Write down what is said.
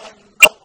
وَالْأَرْضِ